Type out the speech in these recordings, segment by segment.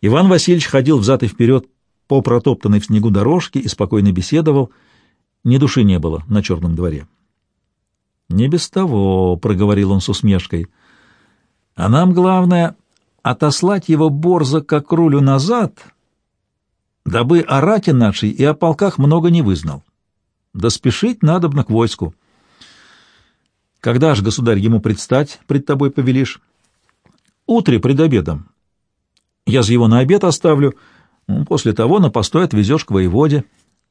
Иван Васильевич ходил взад и вперед по протоптанной в снегу дорожке и спокойно беседовал. Ни души не было на черном дворе. «Не без того», — проговорил он с усмешкой. «А нам главное — отослать его борзо как рулю назад, дабы о рате нашей и о полках много не вызнал. Да спешить надобно к войску. Когда ж, государь, ему предстать, пред тобой повелишь? Утре пред обедом. Я же его на обед оставлю, ну, после того на постой отвезешь к воеводе».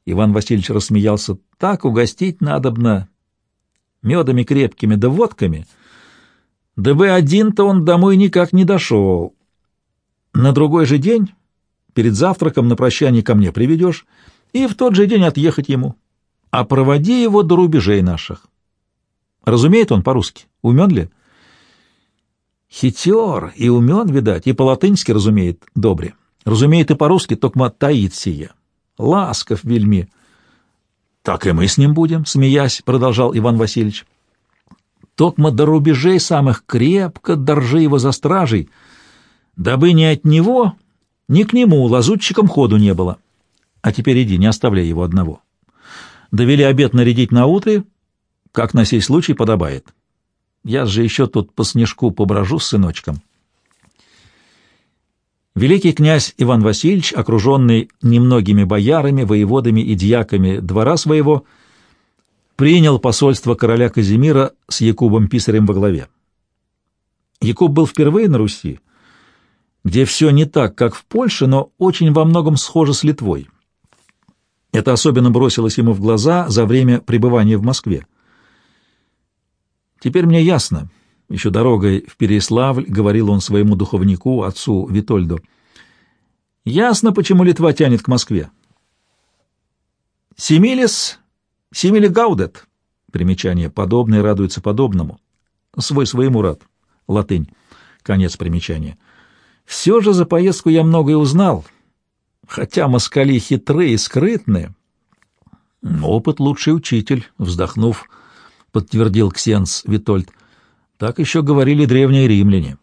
Иван Васильевич рассмеялся. «Так угостить надобно медами крепкими да водками, да бы один-то он домой никак не дошел. На другой же день, перед завтраком на прощание ко мне приведешь, и в тот же день отъехать ему, а проводи его до рубежей наших. Разумеет он по-русски? Умен ли? Хитер и умен, видать, и по-латынски разумеет добре. Разумеет и по-русски, только таит сие. Ласков вельми. Так и мы с ним будем, смеясь, продолжал Иван Васильевич. Токма до рубежей самых крепко держи его за стражей, дабы ни от него, ни к нему лазутчиком ходу не было. А теперь иди, не оставляй его одного. Довели обед нарядить на утре, как на сей случай подобает. Я же еще тут по снежку поброжу с сыночком. Великий князь Иван Васильевич, окруженный немногими боярами, воеводами и дьяками двора своего, принял посольство короля Казимира с Якубом Писарем во главе. Якуб был впервые на Руси, где все не так, как в Польше, но очень во многом схоже с Литвой. Это особенно бросилось ему в глаза за время пребывания в Москве. Теперь мне ясно, еще дорогой в Переславль говорил он своему духовнику, отцу Витольду. «Ясно, почему Литва тянет к Москве. Семилис, семили гаудет». Примечание. Подобное радуется подобному. Свой своему рад. Латынь. Конец примечания. Все же за поездку я многое узнал, хотя москали хитрые и скрытные. Опыт лучший учитель, вздохнув, подтвердил Ксенс Витольд. Так еще говорили древние римляне.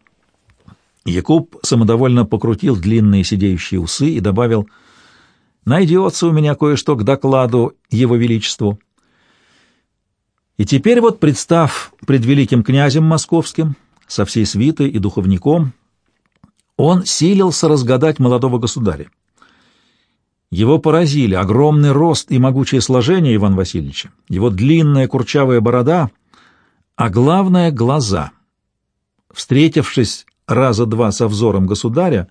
Якуб самодовольно покрутил длинные сидеющие усы и добавил «Найдется у меня кое-что к докладу Его Величеству». И теперь вот, представ пред великим князем московским, со всей свитой и духовником, он силился разгадать молодого государя. Его поразили огромный рост и могучее сложение Ивана Васильевича, его длинная курчавая борода — а главное — глаза. Встретившись раза два со взором государя,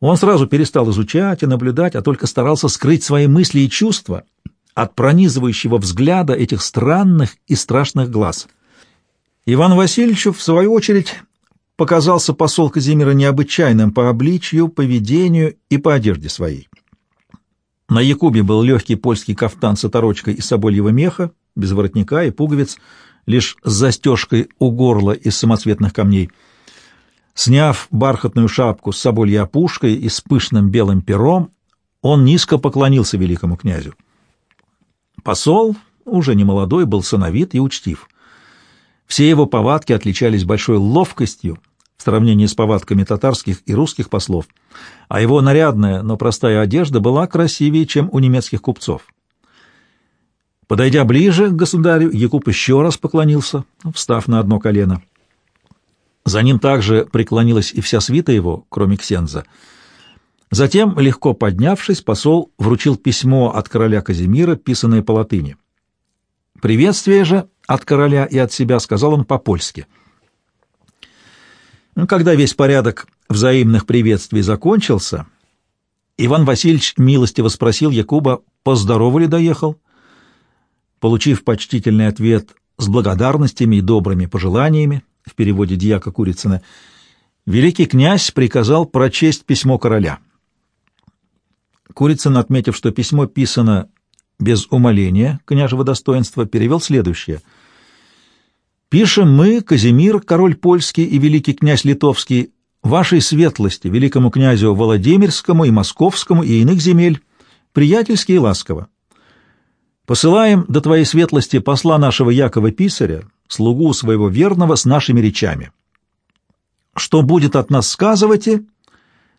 он сразу перестал изучать и наблюдать, а только старался скрыть свои мысли и чувства от пронизывающего взгляда этих странных и страшных глаз. Иван Васильевичу, в свою очередь, показался посол Казимира необычайным по обличью, поведению и по одежде своей. На Якубе был легкий польский кафтан с оторочкой из собольего меха, без воротника и пуговиц, лишь с застежкой у горла из самоцветных камней. Сняв бархатную шапку с собольей опушкой и с пышным белым пером, он низко поклонился великому князю. Посол, уже не молодой, был сыновит и учтив. Все его повадки отличались большой ловкостью в сравнении с повадками татарских и русских послов, а его нарядная, но простая одежда была красивее, чем у немецких купцов. Подойдя ближе к государю, Якуб еще раз поклонился, встав на одно колено. За ним также преклонилась и вся свита его, кроме Ксенза. Затем, легко поднявшись, посол вручил письмо от короля Казимира, писанное по латыни. Приветствие же от короля и от себя сказал он по-польски. Когда весь порядок взаимных приветствий закончился, Иван Васильевич милостиво спросил Якуба, поздорову ли доехал, Получив почтительный ответ с благодарностями и добрыми пожеланиями, в переводе дьяка Курицына, великий князь приказал прочесть письмо короля. Курицын, отметив, что письмо писано без умоления княжего достоинства, перевел следующее. «Пишем мы, Казимир, король польский и великий князь литовский, вашей светлости, великому князю Владимирскому и Московскому и иных земель, приятельски и ласково. Посылаем до твоей светлости посла нашего Якова Писаря, слугу своего верного, с нашими речами. Что будет от нас сказывайте,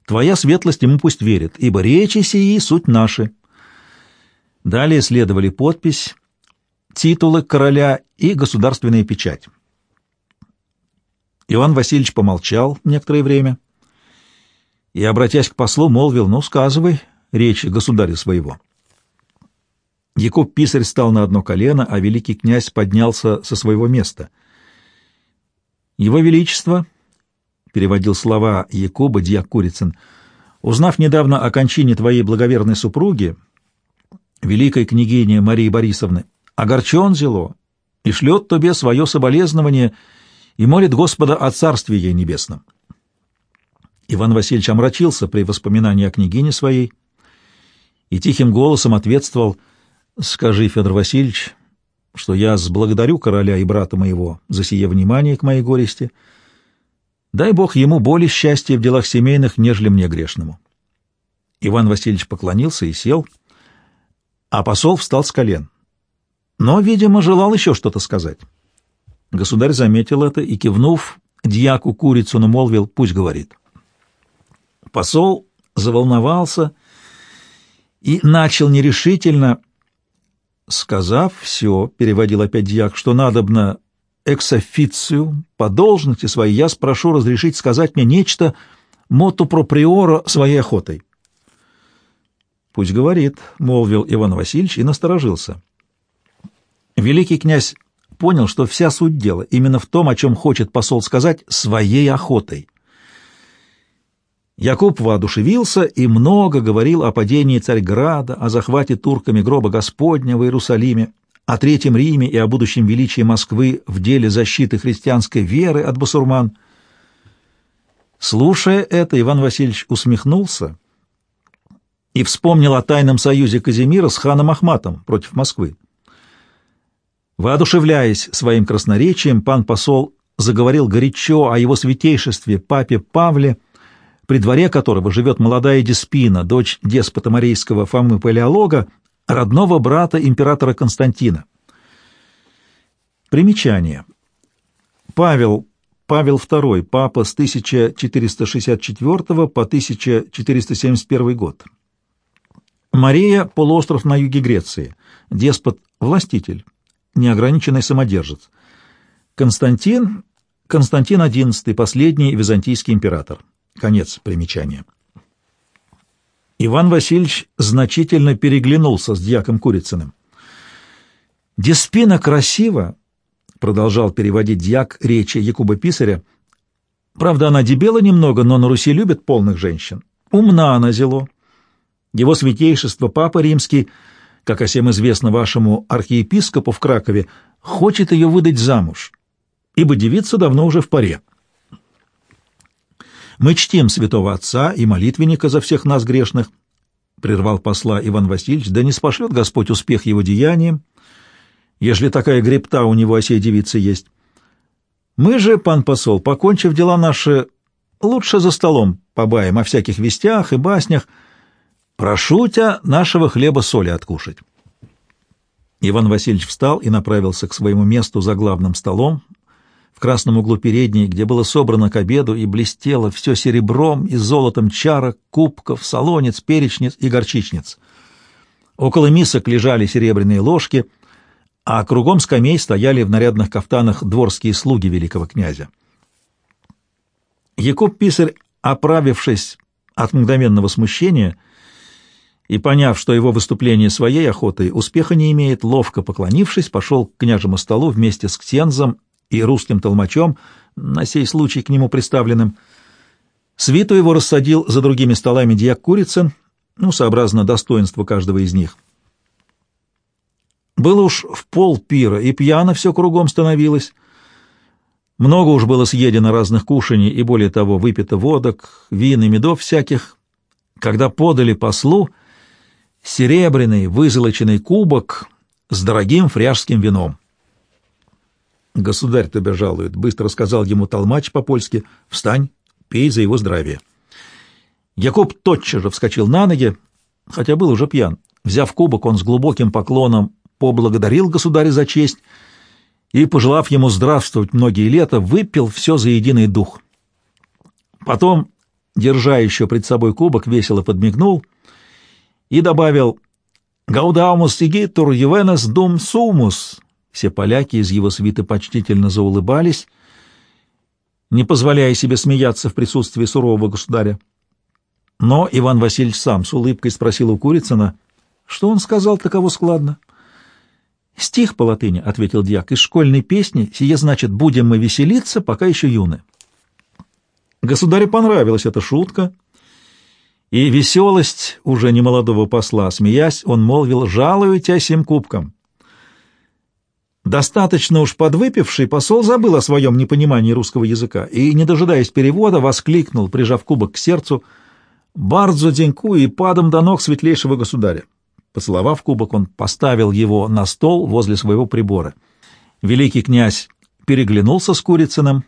Твоя светлость ему пусть верит, ибо речи сии суть наши». Далее следовали подпись, титулы короля и государственная печать. Иван Васильевич помолчал некоторое время и, обратясь к послу, молвил, «Ну, сказывай речи государя своего». Якуб Писарь стал на одно колено, а великий князь поднялся со своего места. «Его Величество», — переводил слова Якуба дьяк «узнав недавно о кончине твоей благоверной супруги, великой княгини Марии Борисовны, огорчен зело и шлет тебе свое соболезнование и молит Господа о царстве ей небесном». Иван Васильевич омрачился при воспоминании о княгине своей и тихим голосом ответствовал «Скажи, Федор Васильевич, что я сблагодарю короля и брата моего за сие внимание к моей горести. Дай Бог ему более счастья в делах семейных, нежели мне грешному». Иван Васильевич поклонился и сел, а посол встал с колен. Но, видимо, желал еще что-то сказать. Государь заметил это и, кивнув, дьяку курицу намолвил, пусть говорит. Посол заволновался и начал нерешительно, сказав все, переводил опять дьяк, что надобно эксофицию по должности своей, я спрошу разрешить сказать мне нечто моту проприора своей охотой. «Пусть говорит», — молвил Иван Васильевич и насторожился. Великий князь понял, что вся суть дела именно в том, о чем хочет посол сказать, своей охотой. Якуб воодушевился и много говорил о падении Царьграда, о захвате турками гроба Господня в Иерусалиме, о Третьем Риме и о будущем величии Москвы в деле защиты христианской веры от басурман. Слушая это, Иван Васильевич усмехнулся и вспомнил о тайном союзе Казимира с ханом Ахматом против Москвы. Воодушевляясь своим красноречием, пан посол заговорил горячо о его святейшестве, папе Павле, при дворе которого живет молодая Деспина, дочь деспота Марийского Фомы Палеолога, родного брата императора Константина. Примечание. Павел, Павел II, папа с 1464 по 1471 год. Мария – полуостров на юге Греции, деспот – властитель, неограниченный самодержец. Константин – Константин XI, последний византийский император. Конец примечания. Иван Васильевич значительно переглянулся с дьяком Курицыным. «Деспина красиво», — продолжал переводить дьяк речи Якуба Писаря, «правда, она дебела немного, но на Руси любят полных женщин. Умна она зело. Его святейшество Папа Римский, как о всем известно вашему архиепископу в Кракове, хочет ее выдать замуж, ибо девица давно уже в паре». Мы чтим святого Отца и молитвенника за всех нас грешных, — прервал посла Иван Васильевич, — да не спошлет Господь успех его деяниям, ежели такая гребта у него о сей девице есть. Мы же, пан посол, покончив дела наши, лучше за столом побаем о всяких вестях и баснях. Прошу тебя нашего хлеба-соли откушать. Иван Васильевич встал и направился к своему месту за главным столом, в красном углу передней, где было собрано к обеду и блестело все серебром и золотом чарок, кубков, солонец, перечниц и горчичниц. Около мисок лежали серебряные ложки, а кругом скамей стояли в нарядных кафтанах дворские слуги великого князя. Якуб Писарь, оправившись от мгновенного смущения и поняв, что его выступление своей охотой успеха не имеет, ловко поклонившись, пошел к княжему столу вместе с Ксензом и русским толмачом, на сей случай к нему представленным. Свиту его рассадил за другими столами дьяк Курицын, ну, сообразно достоинству каждого из них. Было уж в пол пира, и пьяно все кругом становилось. Много уж было съедено разных кушаний, и более того, выпито водок, вин и медов всяких. Когда подали послу серебряный вызолоченный кубок с дорогим фряжским вином. «Государь тебя жалует», — быстро сказал ему толмач по-польски. «Встань, пей за его здравие». Якоб тотчас же вскочил на ноги, хотя был уже пьян. Взяв кубок, он с глубоким поклоном поблагодарил государя за честь и, пожелав ему здравствовать многие лета, выпил все за единый дух. Потом, держа еще пред собой кубок, весело подмигнул и добавил «Гаудамус сигитур ювенес дум сумус». Все поляки из его свиты почтительно заулыбались, не позволяя себе смеяться в присутствии сурового государя. Но Иван Васильевич сам с улыбкой спросил у Курицына, что он сказал таково складно. «Стих по латыни», — ответил дьяк, — «из школьной песни, сие значит «будем мы веселиться, пока еще юны». Государю понравилась эта шутка, и веселость уже немолодого посла, смеясь, он молвил «жалую тебя сим кубком». Достаточно уж подвыпивший посол забыл о своем непонимании русского языка и, не дожидаясь перевода, воскликнул, прижав кубок к сердцу, «Бардзо деньку и падом до ног светлейшего государя». Поцеловав кубок, он поставил его на стол возле своего прибора. Великий князь переглянулся с Курицыным,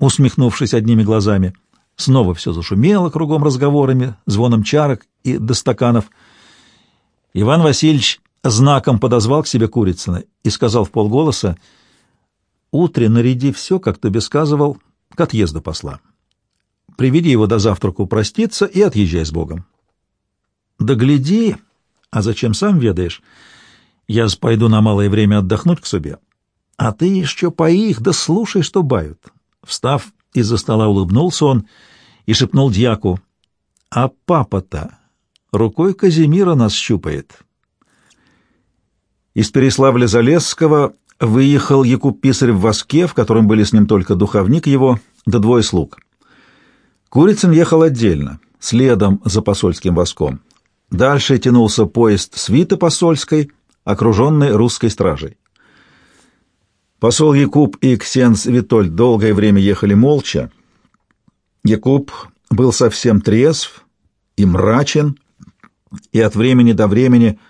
усмехнувшись одними глазами. Снова все зашумело кругом разговорами, звоном чарок и до стаканов. Иван Васильевич знаком подозвал к себе Курицына и сказал в полголоса, «Утре наряди все, как ты сказывал, к отъезду посла. Приведи его до завтраку проститься и отъезжай с Богом». «Да гляди!» А зачем сам ведаешь? Я пойду на малое время отдохнуть к себе. А ты еще поих, да слушай, что бают. Встав из-за стола, улыбнулся он и шепнул дьяку. А папа-то рукой Казимира нас щупает. Из Переславля-Залесского выехал Якуб Писарь в воске, в котором были с ним только духовник его, да двое слуг. Курицын ехал отдельно, следом за посольским воском. Дальше тянулся поезд свиты посольской, окруженный русской стражей. Посол Якуб и Ксенс Витольд долгое время ехали молча. Якуб был совсем трезв и мрачен, и от времени до времени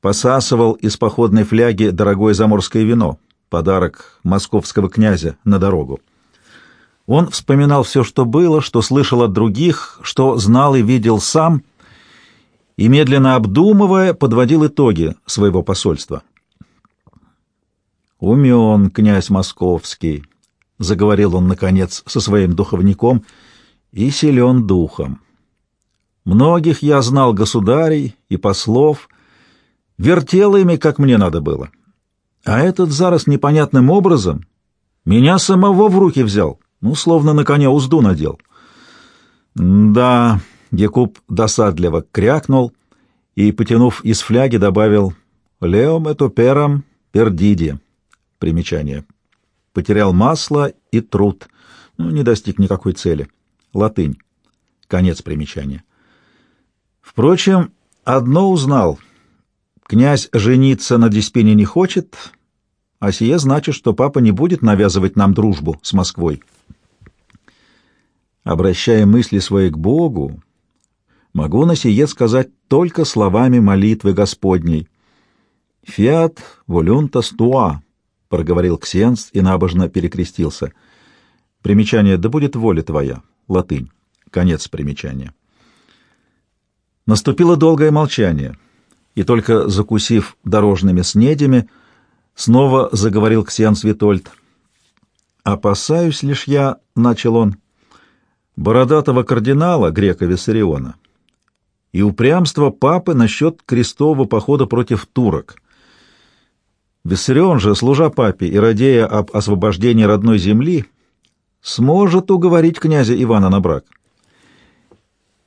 посасывал из походной фляги дорогое заморское вино, подарок московского князя на дорогу. Он вспоминал все, что было, что слышал от других, что знал и видел сам — и, медленно обдумывая, подводил итоги своего посольства. «Умен князь московский», — заговорил он, наконец, со своим духовником, — «и силен духом. Многих я знал государей и послов, вертел ими, как мне надо было. А этот зараз непонятным образом меня самого в руки взял, ну, словно на коня узду надел». «Да», Якуб досадливо крякнул и, потянув из фляги, добавил «Леом это перам пердиди». Примечание. Потерял масло и труд, но не достиг никакой цели. Латынь. Конец примечания. Впрочем, одно узнал. Князь жениться на Диспине не хочет, а сие значит, что папа не будет навязывать нам дружбу с Москвой. Обращая мысли свои к Богу, могу на сие сказать только словами молитвы Господней. «Фиат волюнтас туа», — проговорил Ксенс и набожно перекрестился. Примечание «Да будет воля твоя», латынь. Конец примечания. Наступило долгое молчание, и только закусив дорожными снедями, снова заговорил Ксенс Витольд. «Опасаюсь лишь я», — начал он, — «бородатого кардинала, грека Виссариона» и упрямство папы насчет крестового похода против турок. Виссарион же, служа папе и радея об освобождении родной земли, сможет уговорить князя Ивана на брак.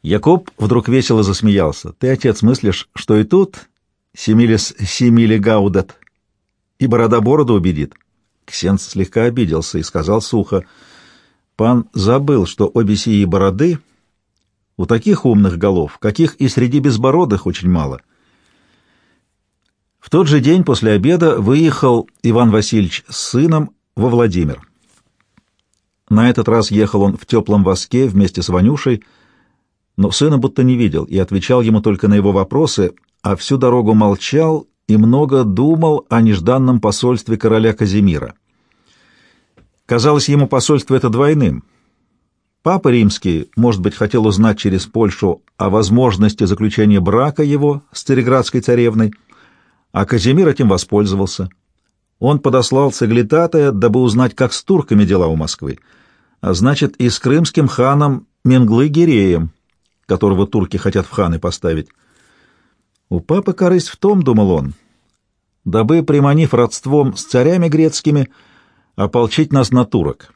Якоб вдруг весело засмеялся. «Ты, отец, мыслишь, что и тут Семилис Семили Гаудат и борода бороду убедит?» Ксенц слегка обиделся и сказал сухо, «Пан забыл, что обе сии бороды — у таких умных голов, каких и среди безбородых очень мало. В тот же день после обеда выехал Иван Васильевич с сыном во Владимир. На этот раз ехал он в теплом воске вместе с Ванюшей, но сына будто не видел и отвечал ему только на его вопросы, а всю дорогу молчал и много думал о нежданном посольстве короля Казимира. Казалось ему посольство это двойным — Папа Римский, может быть, хотел узнать через Польшу о возможности заключения брака его с цареградской царевной, а Казимир этим воспользовался. Он подослал Цеглитатая, дабы узнать, как с турками дела у Москвы, а значит, и с крымским ханом Менглы Гиреем, которого турки хотят в ханы поставить. У папы корысть в том, думал он, дабы, приманив родством с царями грецкими, ополчить нас на турок.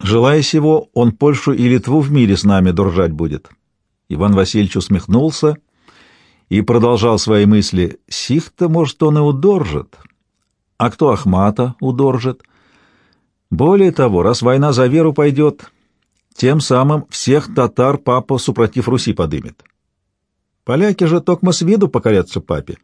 Желая сего, он Польшу и Литву в мире с нами держать будет. Иван Васильевич усмехнулся и продолжал свои мысли. Сих-то, может, он и удоржит. А кто Ахмата удоржит? Более того, раз война за веру пойдет, тем самым всех татар папа супротив Руси подымет. Поляки же токмо с виду покорятся папе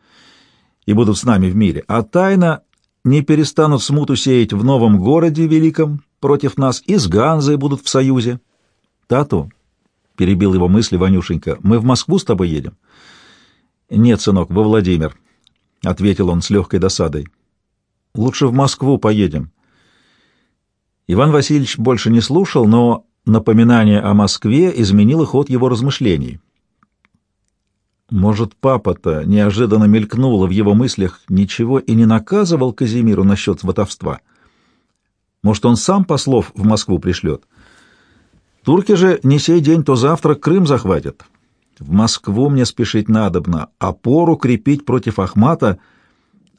и будут с нами в мире, а тайно не перестанут смуту сеять в новом городе великом против нас и с Ганзой будут в союзе. Тату, — перебил его мысли Ванюшенька, — мы в Москву с тобой едем? — Нет, сынок, во Владимир, — ответил он с легкой досадой. — Лучше в Москву поедем. Иван Васильевич больше не слушал, но напоминание о Москве изменило ход его размышлений. Может, папа-то неожиданно мелькнуло в его мыслях, ничего и не наказывал Казимиру насчет сватовства. Может, он сам послов в Москву пришлет. Турки же не сей день, то завтра Крым захватят. В Москву мне спешить надобно, опору крепить против Ахмата,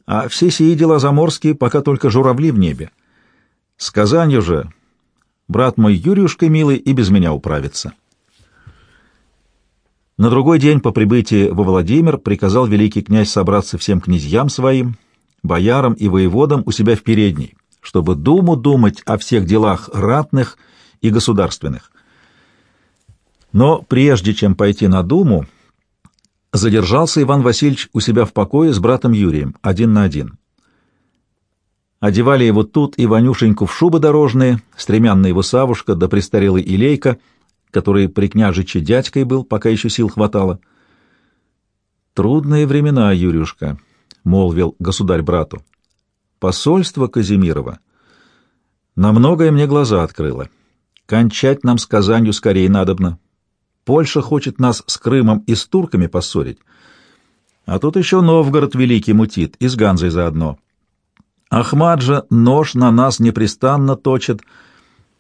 а все сии дела заморские, пока только журавли в небе. С Казанью же брат мой Юрюшка милый и без меня управится». На другой день по прибытии во Владимир приказал великий князь собраться всем князьям своим, боярам и воеводам у себя в передней, чтобы думу думать о всех делах ратных и государственных. Но прежде чем пойти на думу, задержался Иван Васильевич у себя в покое с братом Юрием, один на один. Одевали его тут и Ванюшеньку в шубы дорожные, стремянная его Савушка да престарелый Илейка — который при княжиче дядькой был, пока еще сил хватало. «Трудные времена, Юрюшка», — молвил государь брату. «Посольство Казимирова на многое мне глаза открыло. Кончать нам с Казанью скорее надобно. Польша хочет нас с Крымом и с турками поссорить. А тут еще Новгород великий мутит, и с Ганзой заодно. Ахмад же нож на нас непрестанно точит,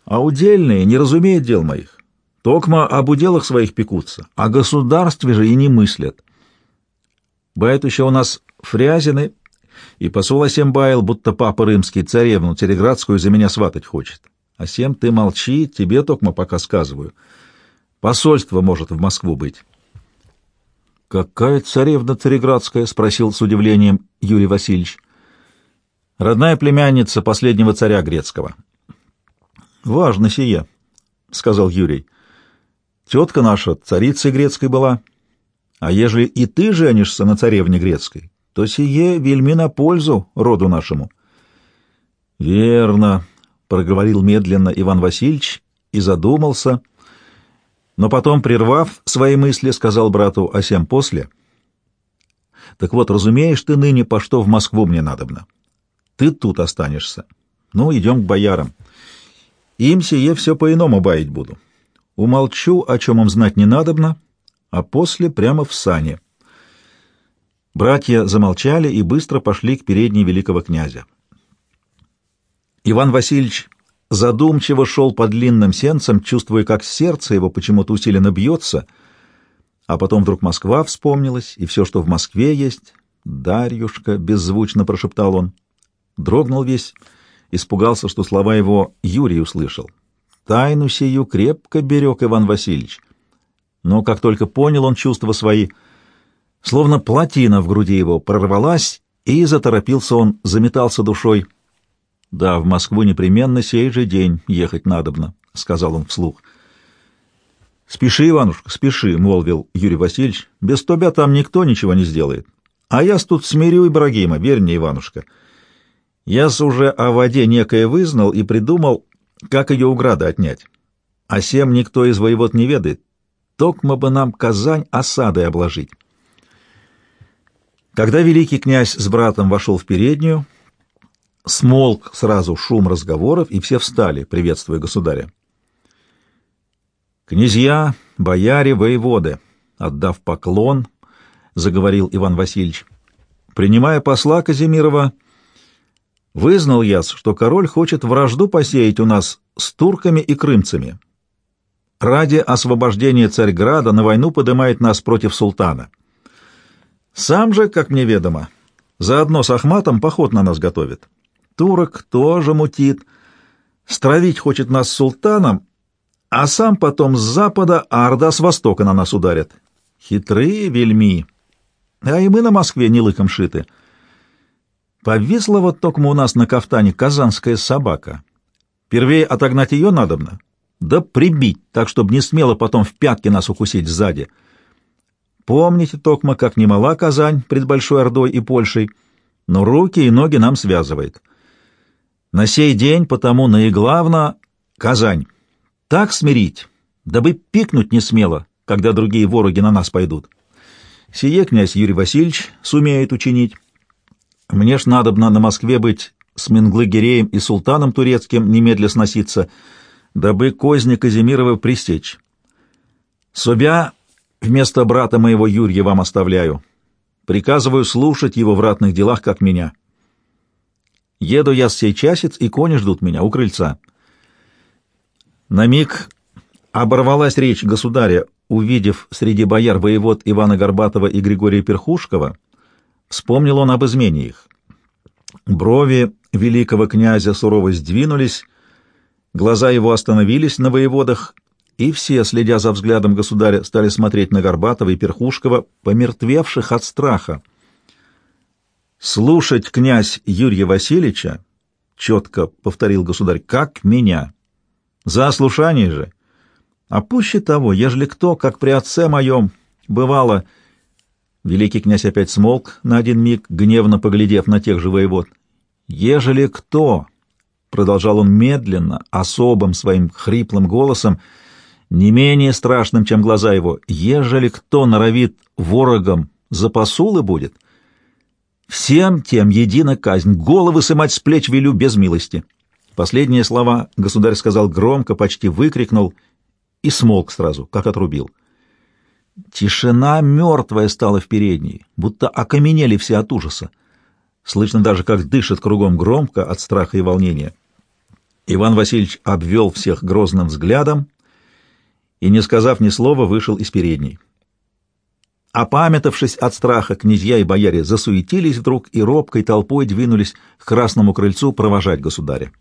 а удельные не разумеют дел моих. Токма об уделах своих пекутся, о государстве же и не мыслят. Бывает еще у нас фрязины, и посол Асембайл, будто папа римский, царевну Цареградскую за меня сватать хочет. А сем ты молчи, тебе токма пока сказываю. Посольство может в Москву быть. — Какая царевна Цареградская? — спросил с удивлением Юрий Васильевич. — Родная племянница последнего царя грецкого. — Важно сие, — сказал Юрий. Тетка наша царицей грецкой была, а ежели и ты женишься на царевне грецкой, то сие вельми на пользу роду нашему. — Верно, — проговорил медленно Иван Васильевич и задумался, но потом, прервав свои мысли, сказал брату о сем после. — Так вот, разумеешь ты ныне, по что в Москву мне надобно. Ты тут останешься. Ну, идем к боярам. Им сие все по-иному баять буду. Умолчу, о чем им знать не надобно, а после прямо в сане. Братья замолчали и быстро пошли к передней великого князя. Иван Васильевич задумчиво шел по длинным сенцам, чувствуя, как сердце его почему-то усиленно бьется, а потом вдруг Москва вспомнилась, и все, что в Москве есть. «Дарьюшка», — беззвучно прошептал он. Дрогнул весь, испугался, что слова его Юрий услышал. Тайну сию крепко берег Иван Васильевич. Но как только понял он чувства свои, словно плотина в груди его прорвалась, и заторопился он, заметался душой. «Да, в Москву непременно сей же день ехать надобно», — сказал он вслух. «Спеши, Иванушка, спеши», — молвил Юрий Васильевич. «Без тебя там никто ничего не сделает. А я тут смирю Ибрагима, верь мне, Иванушка. Я-с уже о воде некое вызнал и придумал, как ее у града отнять? А сем никто из воевод не ведает. Токмо бы нам Казань осадой обложить. Когда великий князь с братом вошел в переднюю, смолк сразу шум разговоров, и все встали, приветствуя государя. «Князья, бояре, воеводы!» — отдав поклон, заговорил Иван Васильевич. «Принимая посла Казимирова, — Вызнал я, что король хочет вражду посеять у нас с турками и крымцами. ради освобождения Царьграда на войну поднимает нас против султана. Сам же, как мне ведомо, заодно с Ахматом поход на нас готовит. Турок тоже мутит, стравить хочет нас с султаном, а сам потом с запада, а Орда с востока на нас ударит. Хитрые вельми. А и мы на Москве не лыком шиты. Повисла вот только у нас на кафтане казанская собака. Первее отогнать ее надобно, да прибить, так, чтобы не смело потом в пятки нас укусить сзади. Помните, Токма, как немала Казань пред Большой Ордой и Польшей, но руки и ноги нам связывает. На сей день потому наиглавно Казань. Так смирить, дабы пикнуть не смело, когда другие вороги на нас пойдут. Сие князь Юрий Васильевич сумеет учинить. Мне ж надобно на Москве быть с Менглыгереем и султаном турецким немедля сноситься, дабы козни Казимирова пристечь. Собя вместо брата моего Юрия вам оставляю. Приказываю слушать его в ратных делах, как меня. Еду я сей часец, и кони ждут меня у крыльца. На миг оборвалась речь государя, увидев среди бояр воевод Ивана Горбатова и Григория Перхушкова, вспомнил он об измене их. Брови великого князя сурово сдвинулись, глаза его остановились на воеводах, и все, следя за взглядом государя, стали смотреть на Горбатова и Перхушкова, помертвевших от страха. «Слушать князь Юрия Васильевича, — четко повторил государь, — как меня». За ослушание же. А пуще того, ежели кто, как при отце моем, бывало... Великий князь опять смолк на один миг, гневно поглядев на тех же воевод. «Ежели кто...» — продолжал он медленно, особым своим хриплым голосом, не менее страшным, чем глаза его, «ежели кто норовит ворогом за посулы будет, всем тем едина казнь, головы сымать с плеч велю без милости». Последние слова государь сказал громко, почти выкрикнул и смолк сразу, как отрубил. Тишина мертвая стала в передней, будто окаменели все от ужаса. Слышно даже, как дышит кругом громко от страха и волнения. Иван Васильевич обвел всех грозным взглядом и, не сказав ни слова, вышел из передней. Опамятавшись от страха, князья и бояре засуетились вдруг и робкой толпой двинулись к красному крыльцу провожать государя.